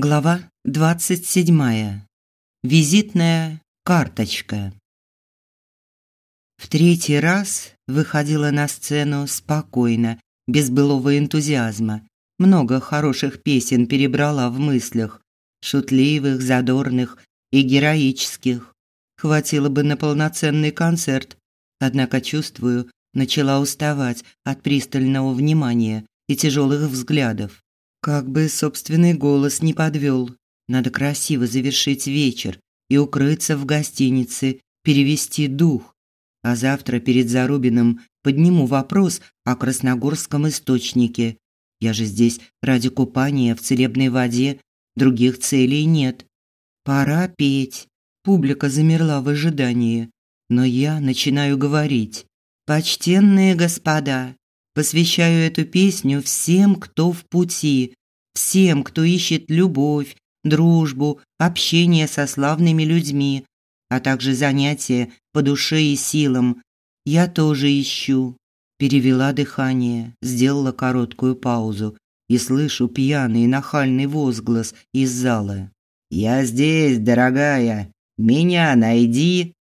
Глава 27. Визитная карточка. В третий раз выходила на сцену спокойно, без былого энтузиазма. Много хороших песен перебрала в мыслях, шутливых, задорных и героических. Хватило бы на полноценный концерт. Однако чувствую, начала уставать от пристального внимания и тяжелых взглядов. Как бы собственный голос не подвел. Надо красиво завершить вечер и укрыться в гостинице, перевести дух. А завтра перед Зарубиным подниму вопрос о Красногорском источнике. Я же здесь ради купания в целебной воде, других целей нет. Пора петь. Публика замерла в ожидании, но я начинаю говорить. Почтенные господа, Посвящаю эту песню всем, кто в пути, всем, кто ищет любовь, дружбу, общение со славными людьми, а также занятия по душе и силам. Я тоже ищу. Перевела дыхание, сделала короткую паузу и слышу пьяный нахальный возглас из зала. «Я здесь, дорогая! Меня найди!»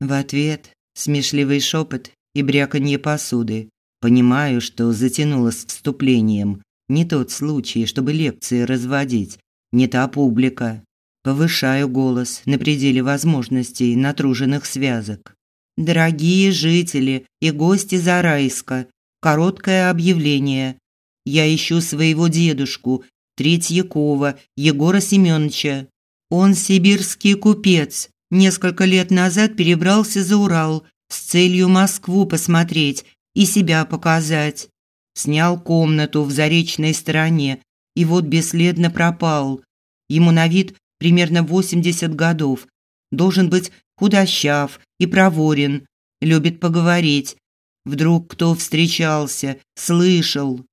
В ответ смешливый шепот и бряканье посуды. Понимаю, что затянуло с вступлением. Не тот случай, чтобы лекции разводить. Не та публика. Повышаю голос на пределе возможностей натруженных связок. Дорогие жители и гости Зарайска, короткое объявление. Я ищу своего дедушку, Третьякова Егора Семеновича. Он сибирский купец. Несколько лет назад перебрался за Урал с целью Москву посмотреть и себя показать. Снял комнату в заречной стороне и вот бесследно пропал. Ему на вид примерно 80 годов. Должен быть худощав и проворен, любит поговорить. Вдруг кто встречался, слышал.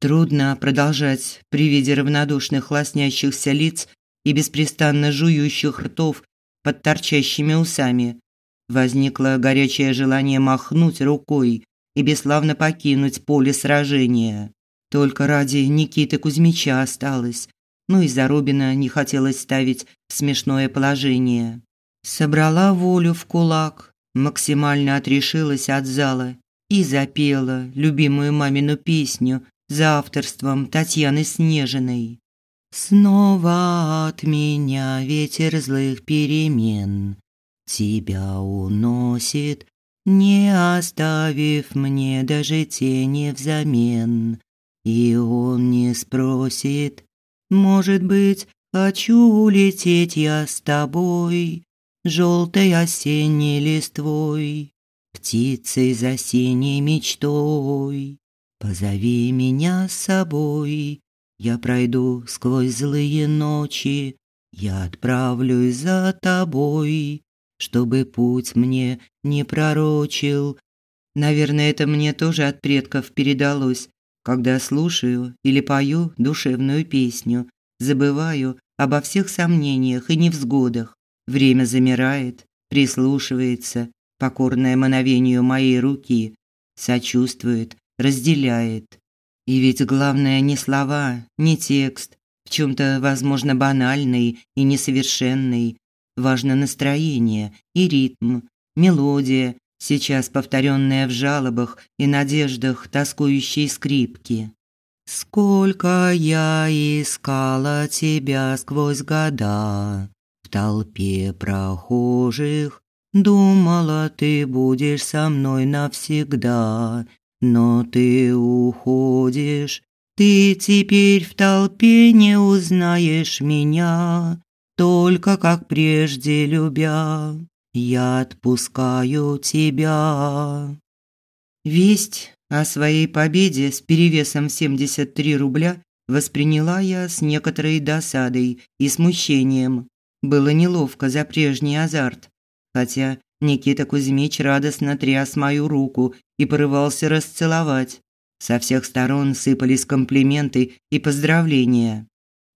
Трудно продолжать при виде равнодушных лоснящихся лиц и беспрестанно жующих ртов под торчащими усами. Возникло горячее желание махнуть рукой, и бесславно покинуть поле сражения. Только ради Никиты Кузьмича осталось, ну и Зарубина не хотелось ставить в смешное положение. Собрала волю в кулак, максимально отрешилась от зала и запела любимую мамину песню за авторством Татьяны Снежиной. Снова от меня ветер злых перемен тебя уносит не оставив мне даже тени взамен. И он не спросит, может быть, хочу улететь я с тобой, желтой осенней листвой, птицей за синей мечтой. Позови меня с собой, я пройду сквозь злые ночи, я отправлюсь за тобой чтобы путь мне не пророчил. Наверное, это мне тоже от предков передалось. Когда слушаю или пою душевную песню, забываю обо всех сомнениях и невзгодах. Время замирает, прислушивается, покорное мановению моей руки, сочувствует, разделяет. И ведь главное не слова, не текст, в чем то возможно, банальный и несовершенный, важно настроение и ритм, мелодия, сейчас повторенная в жалобах и надеждах тоскующей скрипки. Сколько я искала тебя сквозь года в толпе прохожих, думала, ты будешь со мной навсегда, но ты уходишь. Ты теперь в толпе не узнаешь меня, только как прежде любя, я отпускаю тебя. Весть о своей победе с перевесом 73 рубля восприняла я с некоторой досадой и смущением. Было неловко за прежний азарт, хотя Никита Кузьмич радостно тряс мою руку и порывался расцеловать. Со всех сторон сыпались комплименты и поздравления.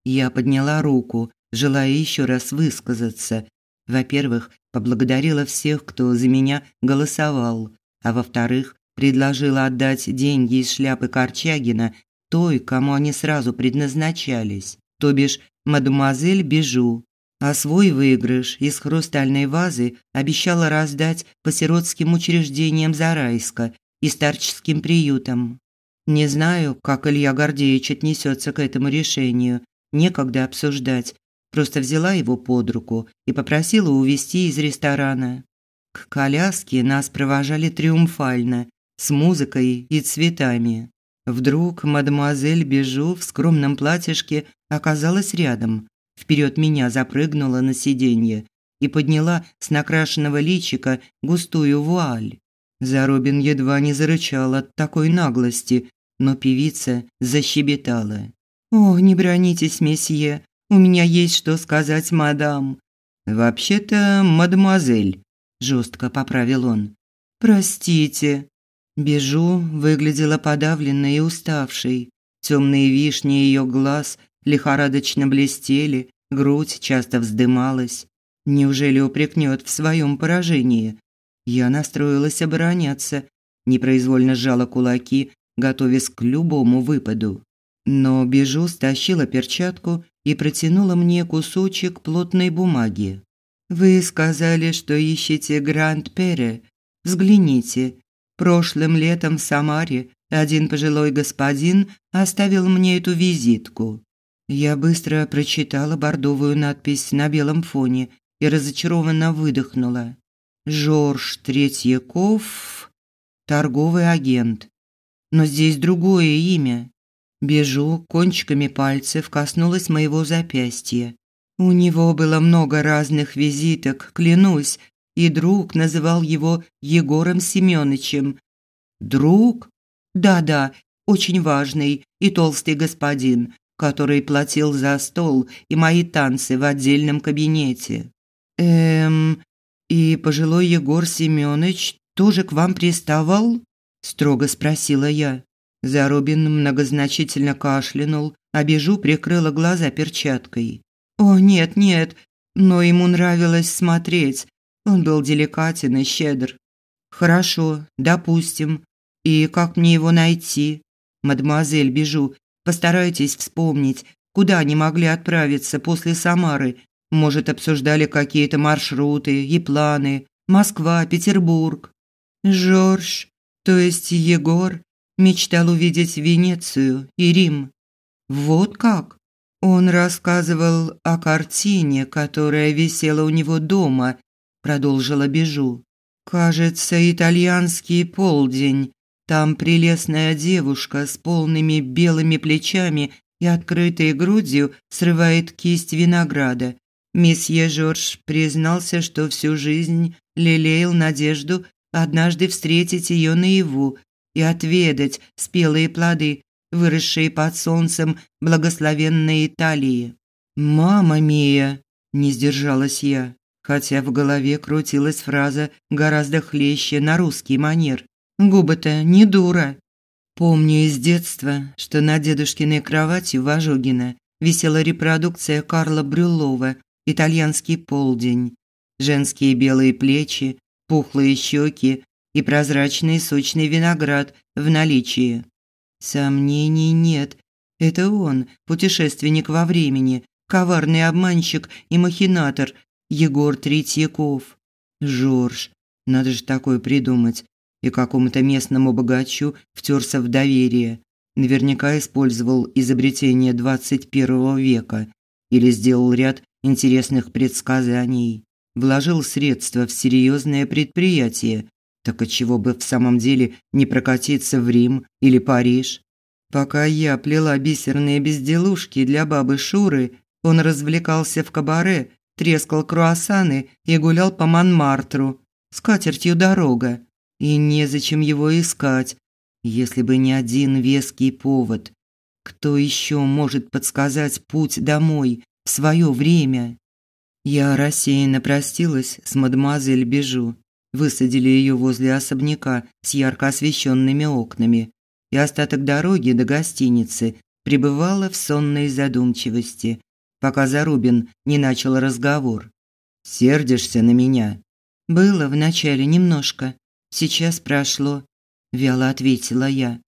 Я подняла руку, желая еще раз высказаться. Во-первых, поблагодарила всех, кто за меня голосовал, а во-вторых, предложила отдать деньги из шляпы Корчагина той, кому они сразу предназначались, то бишь мадемуазель Бежу, а свой выигрыш из хрустальной вазы обещала раздать по сиротским учреждениям Зарайска и старческим приютам. Не знаю, как Илья Гордеевич отнесется к этому решению, некогда обсуждать. Просто взяла его под руку и попросила увезти из ресторана. К коляске нас провожали триумфально, с музыкой и цветами. Вдруг мадемуазель Бежу в скромном платьишке оказалась рядом, вперед меня запрыгнула на сиденье и подняла с накрашенного личика густую вуаль. Заробин едва не зарычал от такой наглости, но певица защебетала. «О, не бронитесь, месье, у меня есть что сказать мадам». «Вообще-то, мадемуазель», – жестко поправил он. «Простите». Бежу выглядела подавленной и уставшей. Темные вишни ее глаз лихорадочно блестели, грудь часто вздымалась. Неужели упрекнет в своем поражении? Я настроилась обороняться, непроизвольно сжала кулаки, готовясь к любому выпаду. Но Бежу стащила перчатку и протянула мне кусочек плотной бумаги. «Вы сказали, что ищете Гранд-Пере. Взгляните. Прошлым летом в Самаре один пожилой господин оставил мне эту визитку. Я быстро прочитала бордовую надпись на белом фоне и разочарованно выдохнула. Жорж Третьяков, торговый агент. Но здесь другое имя. Бежу кончиками пальцев коснулась моего запястья. У него было много разных визиток, клянусь, и друг называл его Егором Семёнычем. Друг? Да-да, очень важный и толстый господин, который платил за стол и мои танцы в отдельном кабинете. Эм, и пожилой Егор Семёныч тоже к вам приставал? строго спросила я. Зарубин многозначительно кашлянул, а Бежу прикрыла глаза перчаткой. О, нет, нет, но ему нравилось смотреть. Он был деликатен и щедр. Хорошо, допустим. И как мне его найти? Мадемуазель Бежу, Постарайтесь вспомнить, куда они могли отправиться после Самары. Может, обсуждали какие-то маршруты и планы. Москва, Петербург. Жорж, то есть Егор, мечтал увидеть Венецию и Рим. Вот как? Он рассказывал о картине, которая висела у него дома, продолжила Бежу. Кажется, итальянский полдень там прелестная девушка с полными белыми плечами и открытой грудью срывает кисть винограда. Месье Жорж признался, что всю жизнь лелеял надежду однажды встретить ее наяву и отведать спелые плоды, выросшие под солнцем благословенной Италии. «Мама мия!» – не сдержалась я, хотя в голове крутилась фраза гораздо хлеще на русский манер. Губа-то не дура. Помню из детства, что на дедушкиной кровати в Ожогино висела репродукция Карла Брюлова «Итальянский полдень». Женские белые плечи, пухлые щеки и прозрачный сочный виноград в наличии. Сомнений нет. Это он, путешественник во времени, коварный обманщик и махинатор Егор Третьяков. Жорж, надо же такое придумать и какому-то местному богачу втерся в доверие. Наверняка использовал изобретение 21 века или сделал ряд интересных предсказаний. Вложил средства в серьезное предприятие. Так отчего бы в самом деле не прокатиться в Рим или Париж? Пока я плела бисерные безделушки для бабы Шуры, он развлекался в кабаре, трескал круассаны и гулял по Монмартру. С катертью дорога и незачем его искать, если бы не один веский повод. Кто еще может подсказать путь домой в свое время? Я рассеянно простилась с мадемуазель Бежу. Высадили ее возле особняка с ярко освещенными окнами, и остаток дороги до гостиницы пребывала в сонной задумчивости, пока Зарубин не начал разговор. «Сердишься на меня?» «Было вначале немножко», Сейчас прошло, вяло ответила я.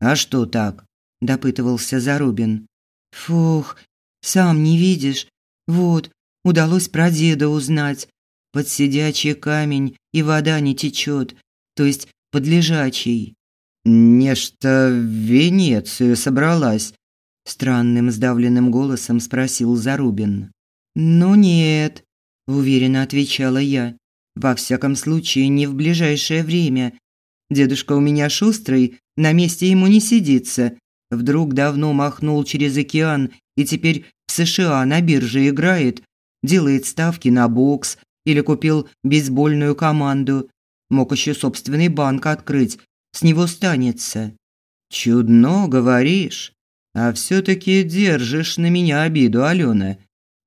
А что так? допытывался Зарубин. Фух, Сам не видишь? Вот, удалось про деда узнать. Под сидячий камень и вода не течет, то есть под лежачий. Нечто в Венецию собралась, странным сдавленным голосом спросил Зарубин. Ну нет, уверенно отвечала я. Во всяком случае, не в ближайшее время. Дедушка у меня шустрый, на месте ему не сидится. Вдруг давно махнул через океан и теперь в США на бирже играет, делает ставки на бокс или купил бейсбольную команду. Мог еще собственный банк открыть, с него станется. Чудно говоришь, а все таки держишь на меня обиду, Алена.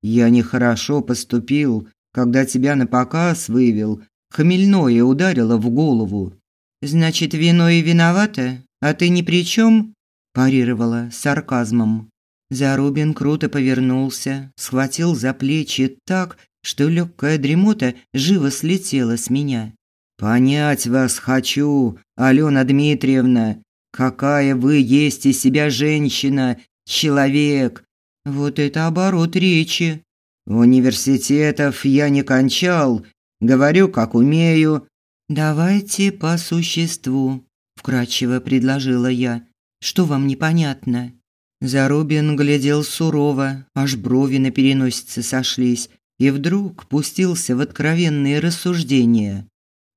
Я нехорошо поступил, когда тебя на показ вывел, хмельное ударило в голову. Значит, вино и виновата, а ты ни при чем? парировала сарказмом. Зарубин круто повернулся, схватил за плечи так, что легкая дремота живо слетела с меня. Понять вас хочу, Алена Дмитриевна, какая вы есть из себя женщина, человек. Вот это оборот речи. Университетов я не кончал, говорю, как умею. Давайте по существу, вкратчиво предложила я. Что вам непонятно? Зарубин глядел сурово, аж брови на переносице сошлись, и вдруг пустился в откровенные рассуждения.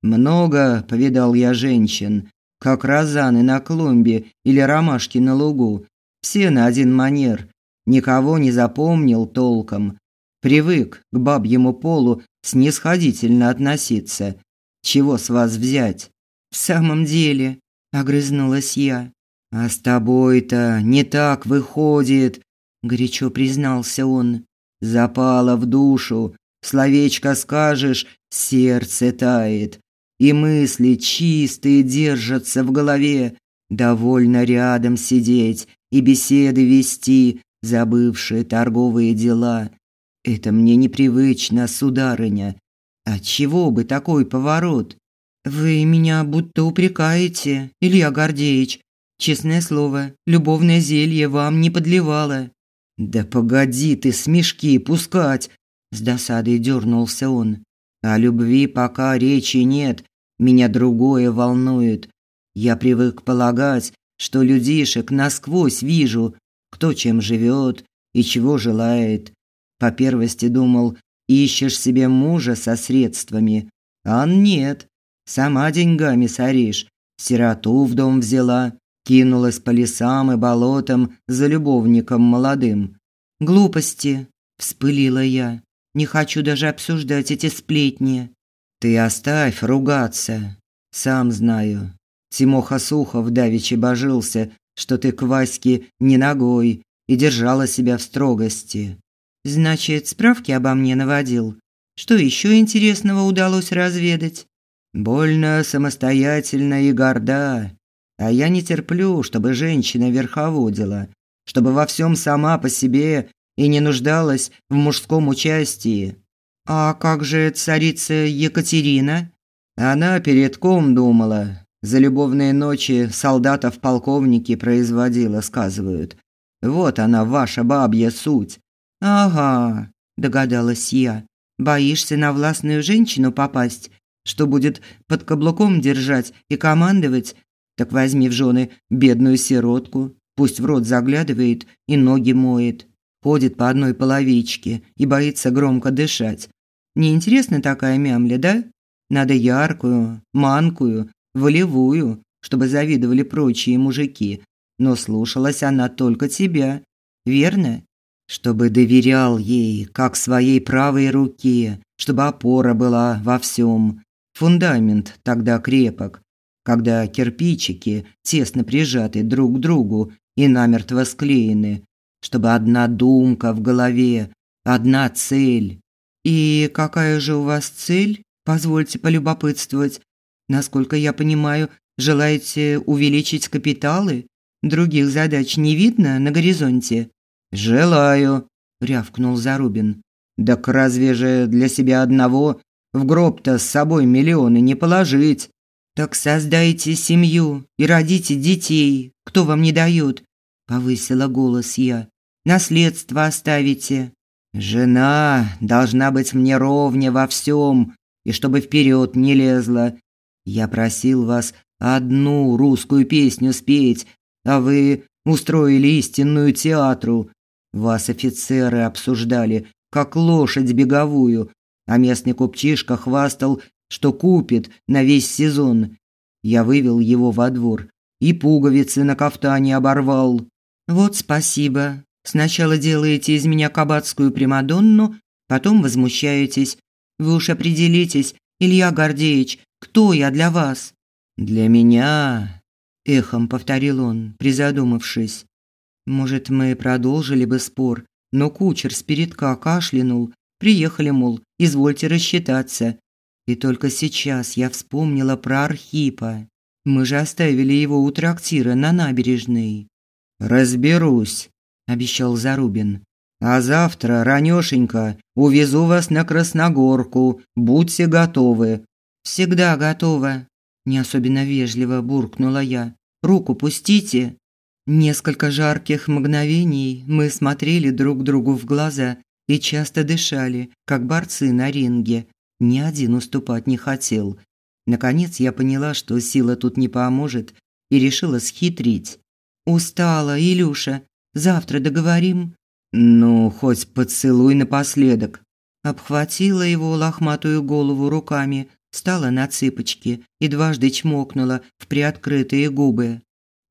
Много повидал я женщин, как розаны на клумбе или ромашки на лугу, все на один манер. Никого не запомнил толком, Привык к бабьему полу снисходительно относиться. Чего с вас взять? В самом деле, огрызнулась я. А с тобой-то не так выходит, горячо признался он. Запало в душу, словечко скажешь, сердце тает, и мысли чистые держатся в голове. Довольно рядом сидеть и беседы вести, забывшие торговые дела. Это мне непривычно, сударыня. А чего бы такой поворот? Вы меня будто упрекаете, Илья Гордеевич. Честное слово, любовное зелье вам не подливало. Да погоди ты смешки пускать, с досадой дернулся он. О любви пока речи нет, меня другое волнует. Я привык полагать, что людишек насквозь вижу, кто чем живет и чего желает. По первости думал, ищешь себе мужа со средствами, а нет. Сама деньгами соришь, сироту в дом взяла, кинулась по лесам и болотам за любовником молодым. Глупости, вспылила я. Не хочу даже обсуждать эти сплетни. Ты оставь ругаться. Сам знаю. Тимоха Сухов давеча божился, что ты к Ваське не ногой и держала себя в строгости. Значит, справки обо мне наводил. Что еще интересного удалось разведать? Больно самостоятельна и горда. А я не терплю, чтобы женщина верховодила, чтобы во всем сама по себе и не нуждалась в мужском участии. А как же царица Екатерина? Она перед ком думала. За любовные ночи солдатов полковники производила, сказывают. Вот она ваша бабья суть. Ага, догадалась я. Боишься на властную женщину попасть, что будет под каблуком держать и командовать? Так возьми в жены бедную сиротку, пусть в рот заглядывает и ноги моет, ходит по одной половичке и боится громко дышать. Неинтересна такая мямля, да? Надо яркую, манкую, волевую, чтобы завидовали прочие мужики. Но слушалась она только тебя, верно? чтобы доверял ей, как своей правой руке, чтобы опора была во всем. Фундамент тогда крепок, когда кирпичики тесно прижаты друг к другу и намертво склеены, чтобы одна думка в голове, одна цель. И какая же у вас цель? Позвольте полюбопытствовать. Насколько я понимаю, желаете увеличить капиталы? Других задач не видно на горизонте. «Желаю», – рявкнул Зарубин. «Так разве же для себя одного в гроб-то с собой миллионы не положить?» «Так создайте семью и родите детей, кто вам не дает», – повысила голос я. наследство оставите. Жена должна быть мне ровня во всем, и чтобы вперед не лезла. Я просил вас одну русскую песню спеть, а вы устроили истинную театру. Вас офицеры обсуждали, как лошадь беговую, а местный купчишка хвастал, что купит на весь сезон. Я вывел его во двор и пуговицы на кафтане оборвал. Вот спасибо. Сначала делаете из меня кабацкую примадонну, потом возмущаетесь. Вы уж определитесь, Илья Гордеевич, кто я для вас? Для меня, эхом повторил он, призадумавшись. Может, мы продолжили бы спор, но кучер с передка кашлянул. Приехали, мол, извольте рассчитаться. И только сейчас я вспомнила про Архипа. Мы же оставили его у трактира на набережной. Разберусь, обещал Зарубин. А завтра ранёшенько увезу вас на Красногорку. Будьте готовы. Всегда готова, не особенно вежливо буркнула я. Руку пустите. Несколько жарких мгновений мы смотрели друг другу в глаза и часто дышали, как борцы на ринге. Ни один уступать не хотел. Наконец я поняла, что сила тут не поможет, и решила схитрить. Устала, Илюша. Завтра договорим. Ну, хоть поцелуй напоследок. Обхватила его лохматую голову руками, встала на цыпочки и дважды чмокнула в приоткрытые губы.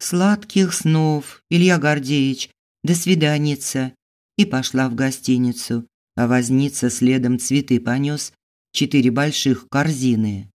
Сладких снов, Илья Гордеевич. До свиданица. И пошла в гостиницу, а возница следом цветы понес, четыре больших корзины.